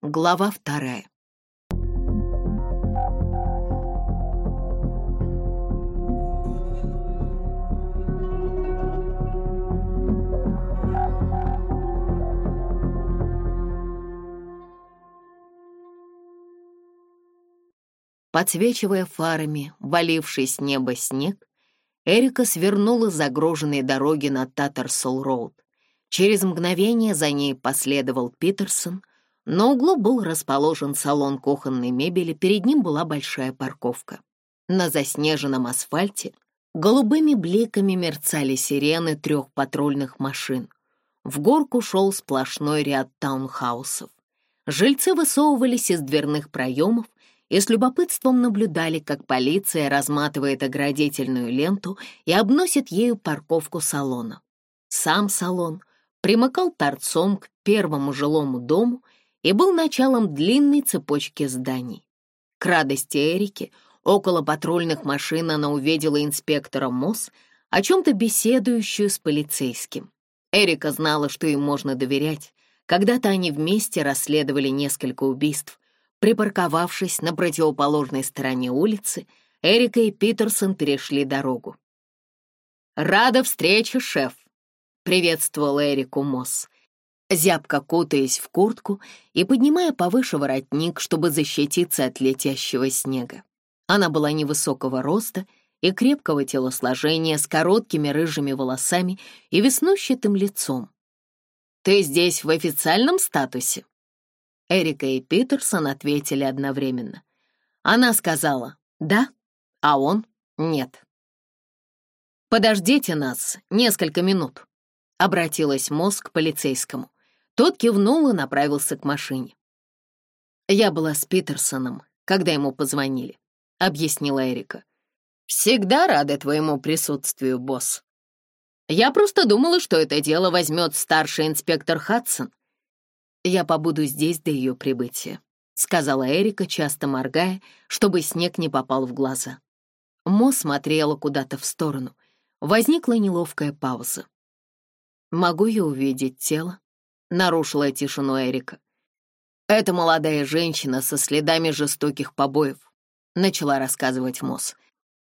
Глава вторая. Подсвечивая фарами, валивший с неба снег, Эрика свернула с загруженной дороги на Таттерсолл-Роуд. Через мгновение за ней последовал Питерсон — на углу был расположен салон кухонной мебели, перед ним была большая парковка. На заснеженном асфальте голубыми бликами мерцали сирены трех патрульных машин. В горку шел сплошной ряд таунхаусов. Жильцы высовывались из дверных проемов и с любопытством наблюдали, как полиция разматывает оградительную ленту и обносит ею парковку салона. Сам салон примыкал торцом к первому жилому дому — и был началом длинной цепочки зданий. К радости Эрики около патрульных машин она увидела инспектора МОС, о чем-то беседующую с полицейским. Эрика знала, что им можно доверять. Когда-то они вместе расследовали несколько убийств. Припарковавшись на противоположной стороне улицы, Эрика и Питерсон перешли дорогу. «Рада встрече, шеф!» — приветствовал Эрику Мосс. Зябко кутаясь в куртку и поднимая повыше воротник, чтобы защититься от летящего снега. Она была невысокого роста и крепкого телосложения с короткими рыжими волосами и веснущатым лицом. «Ты здесь в официальном статусе?» Эрика и Питерсон ответили одновременно. Она сказала «да», а он «нет». «Подождите нас несколько минут», — обратилась мозг к полицейскому. Тот кивнул и направился к машине. «Я была с Питерсоном, когда ему позвонили», — объяснила Эрика. «Всегда рада твоему присутствию, босс. Я просто думала, что это дело возьмет старший инспектор Хадсон. Я побуду здесь до ее прибытия», — сказала Эрика, часто моргая, чтобы снег не попал в глаза. Мо смотрела куда-то в сторону. Возникла неловкая пауза. «Могу я увидеть тело?» нарушила тишину Эрика. Это молодая женщина со следами жестоких побоев», — начала рассказывать Мосс.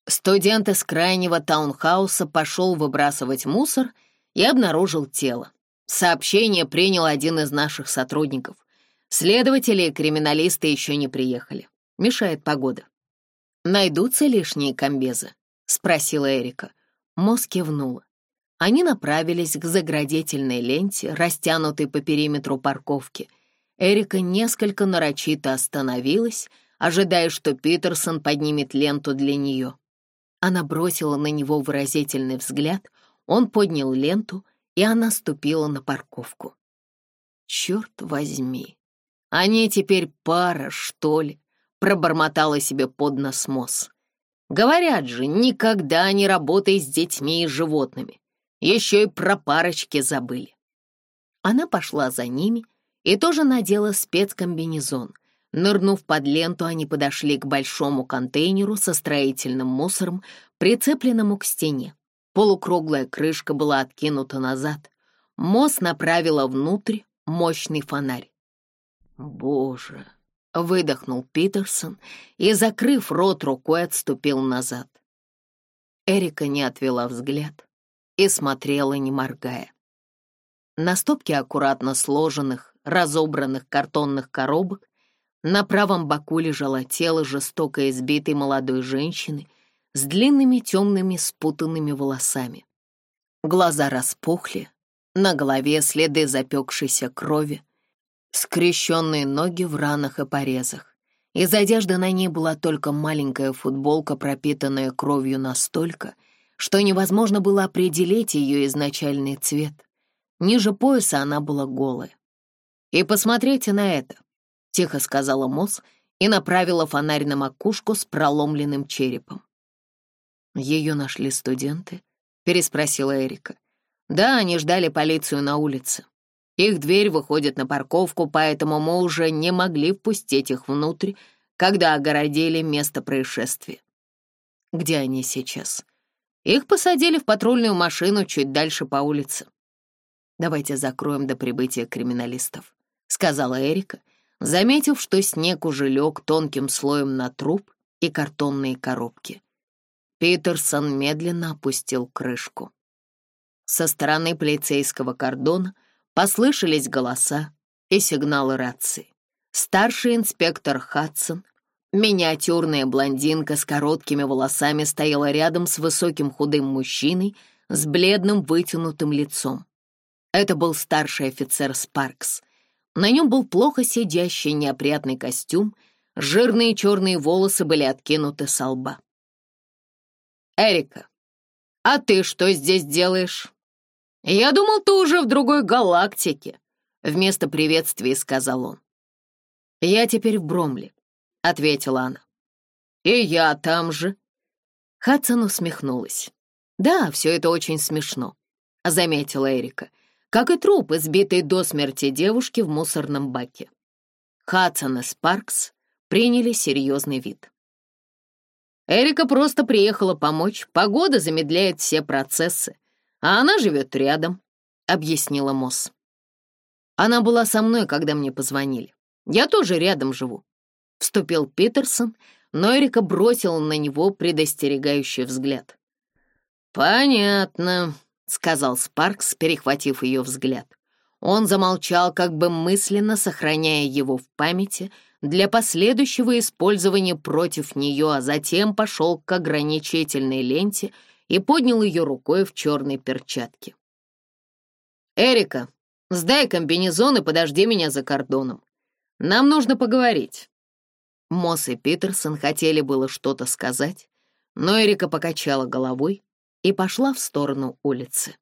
Студент из крайнего таунхауса пошел выбрасывать мусор и обнаружил тело. Сообщение принял один из наших сотрудников. Следователи и криминалисты еще не приехали. Мешает погода. «Найдутся лишние комбезы?» — спросила Эрика. Мосс кивнула. Они направились к заградительной ленте, растянутой по периметру парковки. Эрика несколько нарочито остановилась, ожидая, что Питерсон поднимет ленту для нее. Она бросила на него выразительный взгляд, он поднял ленту, и она ступила на парковку. «Черт возьми! Они теперь пара, что ли?» — пробормотала себе под нос Мосс. «Говорят же, никогда не работай с детьми и животными. Еще и про парочки забыли. Она пошла за ними и тоже надела спецкомбинезон. Нырнув под ленту, они подошли к большому контейнеру со строительным мусором, прицепленному к стене. Полукруглая крышка была откинута назад. Мосс направила внутрь мощный фонарь. «Боже!» — выдохнул Питерсон и, закрыв рот рукой, отступил назад. Эрика не отвела взгляд и смотрела, не моргая. На стопке аккуратно сложенных, разобранных картонных коробок на правом боку лежало тело жестоко избитой молодой женщины с длинными темными спутанными волосами. Глаза распухли, на голове следы запекшейся крови, скрещенные ноги в ранах и порезах. Из одежды на ней была только маленькая футболка, пропитанная кровью настолько — что невозможно было определить ее изначальный цвет. Ниже пояса она была голая. «И посмотрите на это», — тихо сказала Мосс и направила фонарь на макушку с проломленным черепом. «Ее нашли студенты?» — переспросила Эрика. «Да, они ждали полицию на улице. Их дверь выходит на парковку, поэтому мы уже не могли впустить их внутрь, когда огородили место происшествия». «Где они сейчас?» Их посадили в патрульную машину чуть дальше по улице. «Давайте закроем до прибытия криминалистов», — сказала Эрика, заметив, что снег уже лег тонким слоем на труп и картонные коробки. Питерсон медленно опустил крышку. Со стороны полицейского кордона послышались голоса и сигналы рации. Старший инспектор Хадсон Миниатюрная блондинка с короткими волосами стояла рядом с высоким худым мужчиной с бледным вытянутым лицом. Это был старший офицер Спаркс. На нем был плохо сидящий неопрятный костюм, жирные черные волосы были откинуты со лба. «Эрика, а ты что здесь делаешь?» «Я думал, ты уже в другой галактике», — вместо приветствия сказал он. «Я теперь в Бромле. — ответила она. «И я там же». Хадсон усмехнулась. «Да, все это очень смешно», — заметила Эрика, как и труп избитой до смерти девушки в мусорном баке. Хадсон и Спаркс приняли серьезный вид. Эрика просто приехала помочь, погода замедляет все процессы, а она живет рядом, — объяснила Мосс. Она была со мной, когда мне позвонили. Я тоже рядом живу. — вступил Питерсон, но Эрика бросила на него предостерегающий взгляд. «Понятно», — сказал Спаркс, перехватив ее взгляд. Он замолчал, как бы мысленно сохраняя его в памяти для последующего использования против нее, а затем пошел к ограничительной ленте и поднял ее рукой в черной перчатке. «Эрика, сдай комбинезон и подожди меня за кордоном. Нам нужно поговорить». Мосс и Питерсон хотели было что-то сказать, но Эрика покачала головой и пошла в сторону улицы.